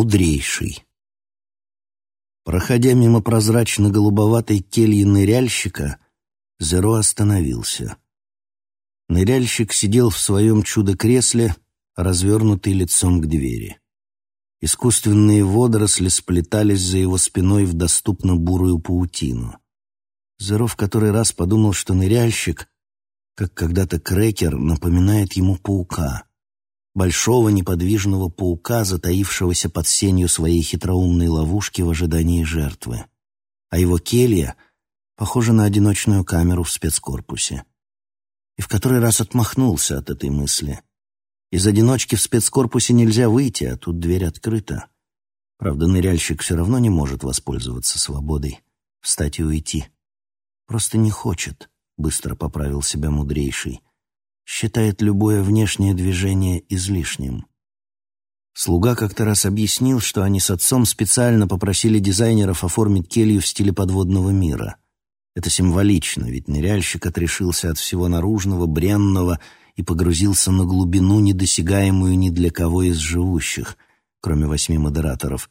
Мудрейший. Проходя мимо прозрачно-голубоватой кельи ныряльщика, Зеро остановился. Ныряльщик сидел в своем чудо-кресле, развернутый лицом к двери. Искусственные водоросли сплетались за его спиной в доступно бурую паутину. Зеро в который раз подумал, что ныряльщик, как когда-то крекер, напоминает ему паука. Большого неподвижного паука, затаившегося под сенью своей хитроумной ловушки в ожидании жертвы. А его келья похожа на одиночную камеру в спецкорпусе. И в который раз отмахнулся от этой мысли — из одиночки в спецкорпусе нельзя выйти, а тут дверь открыта. Правда, ныряльщик все равно не может воспользоваться свободой, встать и уйти. Просто не хочет, быстро поправил себя мудрейший. Считает любое внешнее движение излишним. Слуга как-то раз объяснил, что они с отцом специально попросили дизайнеров оформить келью в стиле подводного мира. Это символично, ведь ныряльщик отрешился от всего наружного, бренного и погрузился на глубину, недосягаемую ни для кого из живущих, кроме восьми модераторов,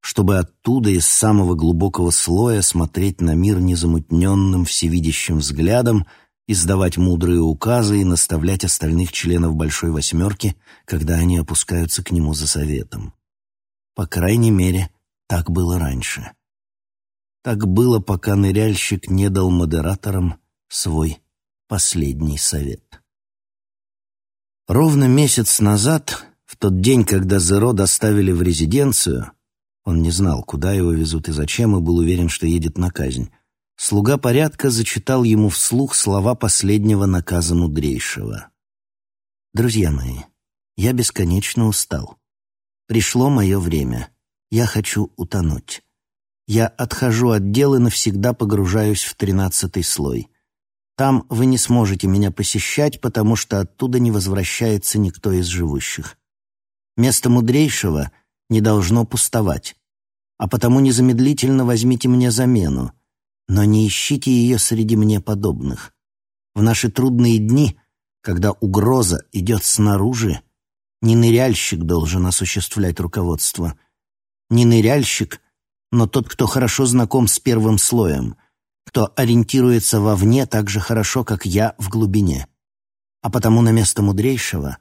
чтобы оттуда, из самого глубокого слоя, смотреть на мир незамутненным, всевидящим взглядом, издавать мудрые указы и наставлять остальных членов Большой Восьмерки, когда они опускаются к нему за советом. По крайней мере, так было раньше. Так было, пока ныряльщик не дал модераторам свой последний совет. Ровно месяц назад, в тот день, когда Зеро доставили в резиденцию, он не знал, куда его везут и зачем, и был уверен, что едет на казнь, слуга порядка зачитал ему вслух слова последнего наказа мудрейшего. «Друзья мои, я бесконечно устал. Пришло мое время. Я хочу утонуть. Я отхожу от дел и навсегда погружаюсь в тринадцатый слой. Там вы не сможете меня посещать, потому что оттуда не возвращается никто из живущих. Место мудрейшего не должно пустовать, а потому незамедлительно возьмите мне замену, но не ищите ее среди мне подобных. В наши трудные дни, когда угроза идет снаружи, не ныряльщик должен осуществлять руководство. Не ныряльщик, но тот, кто хорошо знаком с первым слоем — кто ориентируется вовне так же хорошо, как я в глубине. А потому на место мудрейшего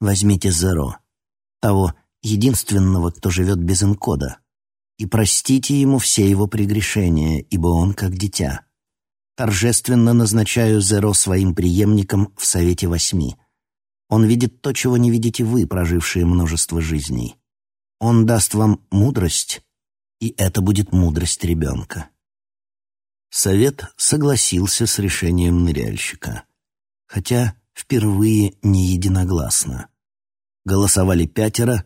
возьмите Зеро, того единственного, кто живет без инкода, и простите ему все его прегрешения, ибо он как дитя. Торжественно назначаю Зеро своим преемником в Совете Восьми. Он видит то, чего не видите вы, прожившие множество жизней. Он даст вам мудрость, и это будет мудрость ребенка. Совет согласился с решением ныряльщика, хотя впервые не единогласно. Голосовали пятеро,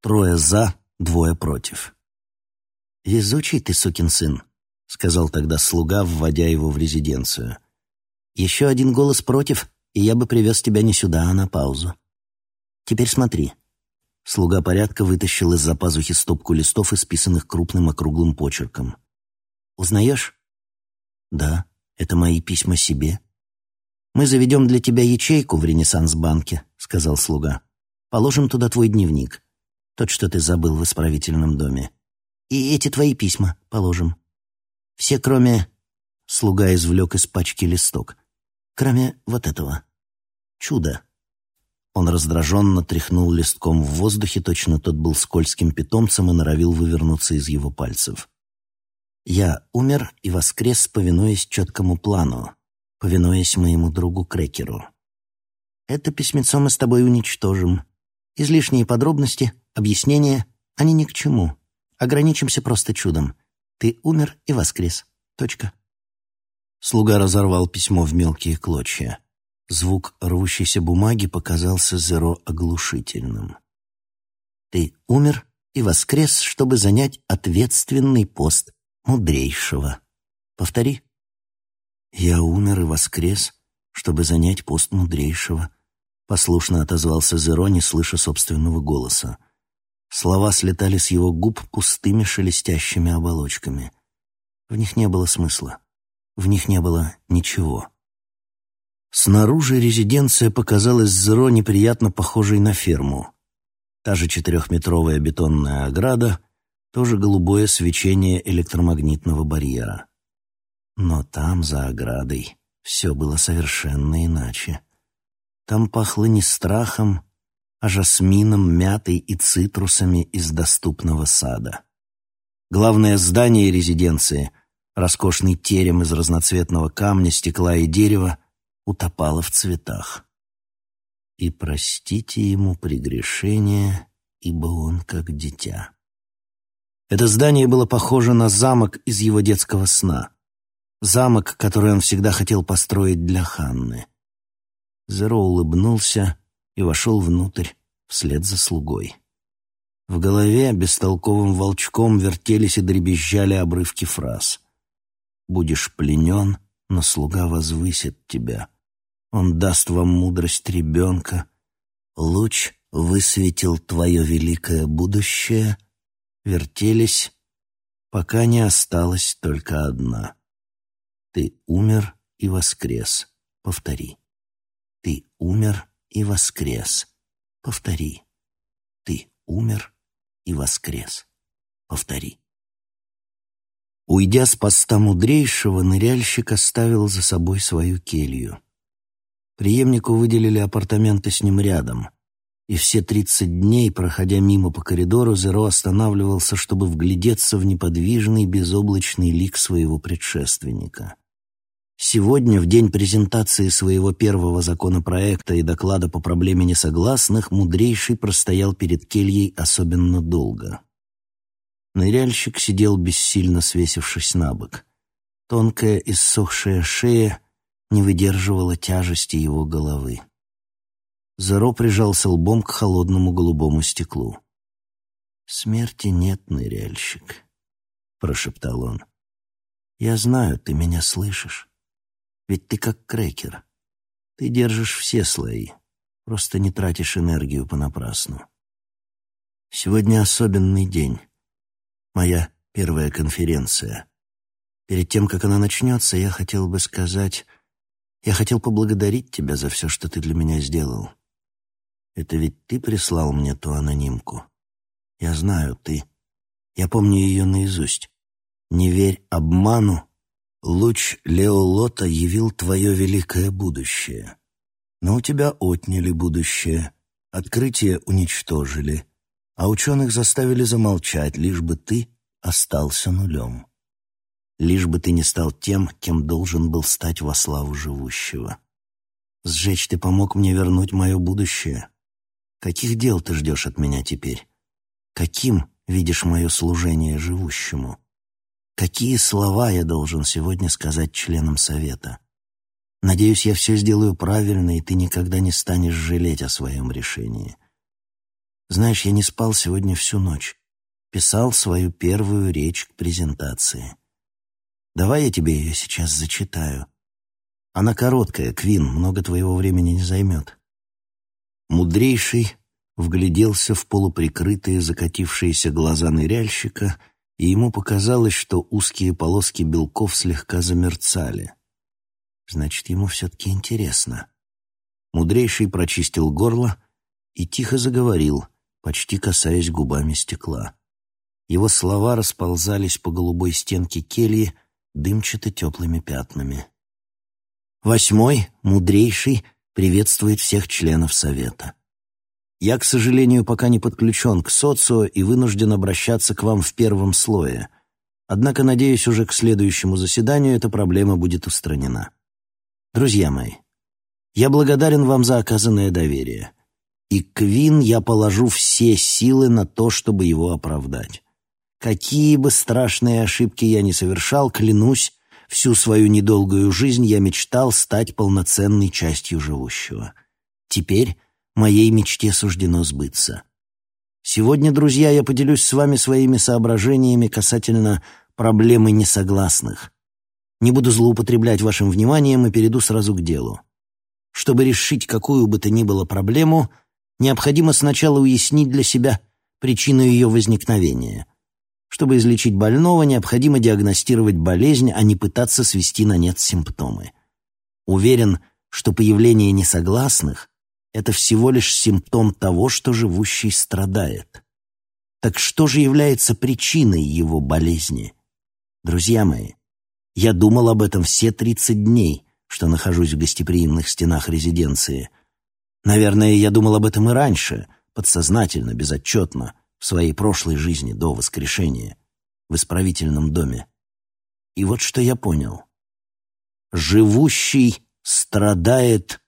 трое за, двое против. «Везучий ты, сукин сын», — сказал тогда слуга, вводя его в резиденцию. «Еще один голос против, и я бы привез тебя не сюда, а на паузу. Теперь смотри». Слуга порядка вытащил из-за пазухи стопку листов, исписанных крупным округлым почерком. «Узнаешь?» «Да, это мои письма себе». «Мы заведем для тебя ячейку в Ренессанс-банке», — сказал слуга. «Положим туда твой дневник, тот, что ты забыл в исправительном доме. И эти твои письма положим. Все, кроме...» Слуга извлек из пачки листок. «Кроме вот этого. Чудо». Он раздраженно тряхнул листком в воздухе, точно тот был скользким питомцем и норовил вывернуться из его пальцев. Я умер и воскрес, повинуясь четкому плану, повинуясь моему другу Крекеру. Это письмецо мы с тобой уничтожим. Излишние подробности, объяснения, они ни к чему. Ограничимся просто чудом. Ты умер и воскрес. Точка. Слуга разорвал письмо в мелкие клочья. Звук рвущейся бумаги показался Зеро оглушительным. Ты умер и воскрес, чтобы занять ответственный пост мудрейшего. Повтори. Я умер и воскрес, чтобы занять пост мудрейшего. Послушно отозвался Зеро, не слыша собственного голоса. Слова слетали с его губ пустыми шелестящими оболочками. В них не было смысла. В них не было ничего. Снаружи резиденция показалась Зеро неприятно похожей на ферму. Та же четырехметровая бетонная ограда, тоже голубое свечение электромагнитного барьера. Но там, за оградой, все было совершенно иначе. Там пахло не страхом, а жасмином, мятой и цитрусами из доступного сада. Главное здание резиденции, роскошный терем из разноцветного камня, стекла и дерева, утопало в цветах. И простите ему прегрешение, ибо он как дитя. Это здание было похоже на замок из его детского сна. Замок, который он всегда хотел построить для Ханны. Зеро улыбнулся и вошел внутрь вслед за слугой. В голове бестолковым волчком вертелись и дребезжали обрывки фраз. «Будешь пленен, но слуга возвысит тебя. Он даст вам мудрость ребенка. Луч высветил твое великое будущее». Вертелись, пока не осталась только одна. Ты умер и воскрес. Повтори. Ты умер и воскрес. Повтори. Ты умер и воскрес. Повтори. Уйдя с поста мудрейшего, ныряльщик оставил за собой свою келью. Приемнику выделили апартаменты с ним рядом, и все тридцать дней, проходя мимо по коридору, Зеро останавливался, чтобы вглядеться в неподвижный безоблачный лик своего предшественника. Сегодня, в день презентации своего первого законопроекта и доклада по проблеме несогласных, мудрейший простоял перед кельей особенно долго. Ныряльщик сидел бессильно свесившись на бок. Тонкая иссохшая шея не выдерживала тяжести его головы. Заро прижался лбом к холодному голубому стеклу. «Смерти нет, ныряльщик», — прошептал он. «Я знаю, ты меня слышишь. Ведь ты как крекер. Ты держишь все слои, просто не тратишь энергию понапрасну. Сегодня особенный день. Моя первая конференция. Перед тем, как она начнется, я хотел бы сказать... Я хотел поблагодарить тебя за все, что ты для меня сделал. Это ведь ты прислал мне ту анонимку. Я знаю, ты. Я помню ее наизусть. Не верь обману, Луч Леолота явил твое великое будущее. Но у тебя отняли будущее, открытие уничтожили, а ученых заставили замолчать, лишь бы ты остался нулем. Лишь бы ты не стал тем, кем должен был стать во славу живущего. Сжечь ты помог мне вернуть мое будущее. Каких дел ты ждешь от меня теперь? Каким видишь мое служение живущему?» Какие слова я должен сегодня сказать членам совета? Надеюсь, я все сделаю правильно, и ты никогда не станешь жалеть о своем решении. Знаешь, я не спал сегодня всю ночь. Писал свою первую речь к презентации. Давай я тебе ее сейчас зачитаю. Она короткая, Квин, много твоего времени не займет. Мудрейший вгляделся в полуприкрытые закатившиеся глаза ныряльщика — и ему показалось, что узкие полоски белков слегка замерцали. Значит, ему все-таки интересно. Мудрейший прочистил горло и тихо заговорил, почти касаясь губами стекла. Его слова расползались по голубой стенке кельи дымчато-теплыми пятнами. Восьмой, мудрейший, приветствует всех членов Совета. Я, к сожалению, пока не подключен к социо и вынужден обращаться к вам в первом слое. Однако, надеюсь, уже к следующему заседанию эта проблема будет устранена. Друзья мои, я благодарен вам за оказанное доверие. И Квин я положу все силы на то, чтобы его оправдать. Какие бы страшные ошибки я ни совершал, клянусь, всю свою недолгую жизнь я мечтал стать полноценной частью живущего. Теперь моей мечте суждено сбыться. Сегодня, друзья, я поделюсь с вами своими соображениями касательно проблемы несогласных. Не буду злоупотреблять вашим вниманием и перейду сразу к делу. Чтобы решить какую бы то ни было проблему, необходимо сначала уяснить для себя причину ее возникновения. Чтобы излечить больного, необходимо диагностировать болезнь, а не пытаться свести на нет симптомы. Уверен, что появление несогласных это всего лишь симптом того, что живущий страдает. Так что же является причиной его болезни? Друзья мои, я думал об этом все 30 дней, что нахожусь в гостеприимных стенах резиденции. Наверное, я думал об этом и раньше, подсознательно, безотчетно, в своей прошлой жизни до воскрешения, в исправительном доме. И вот что я понял. Живущий страдает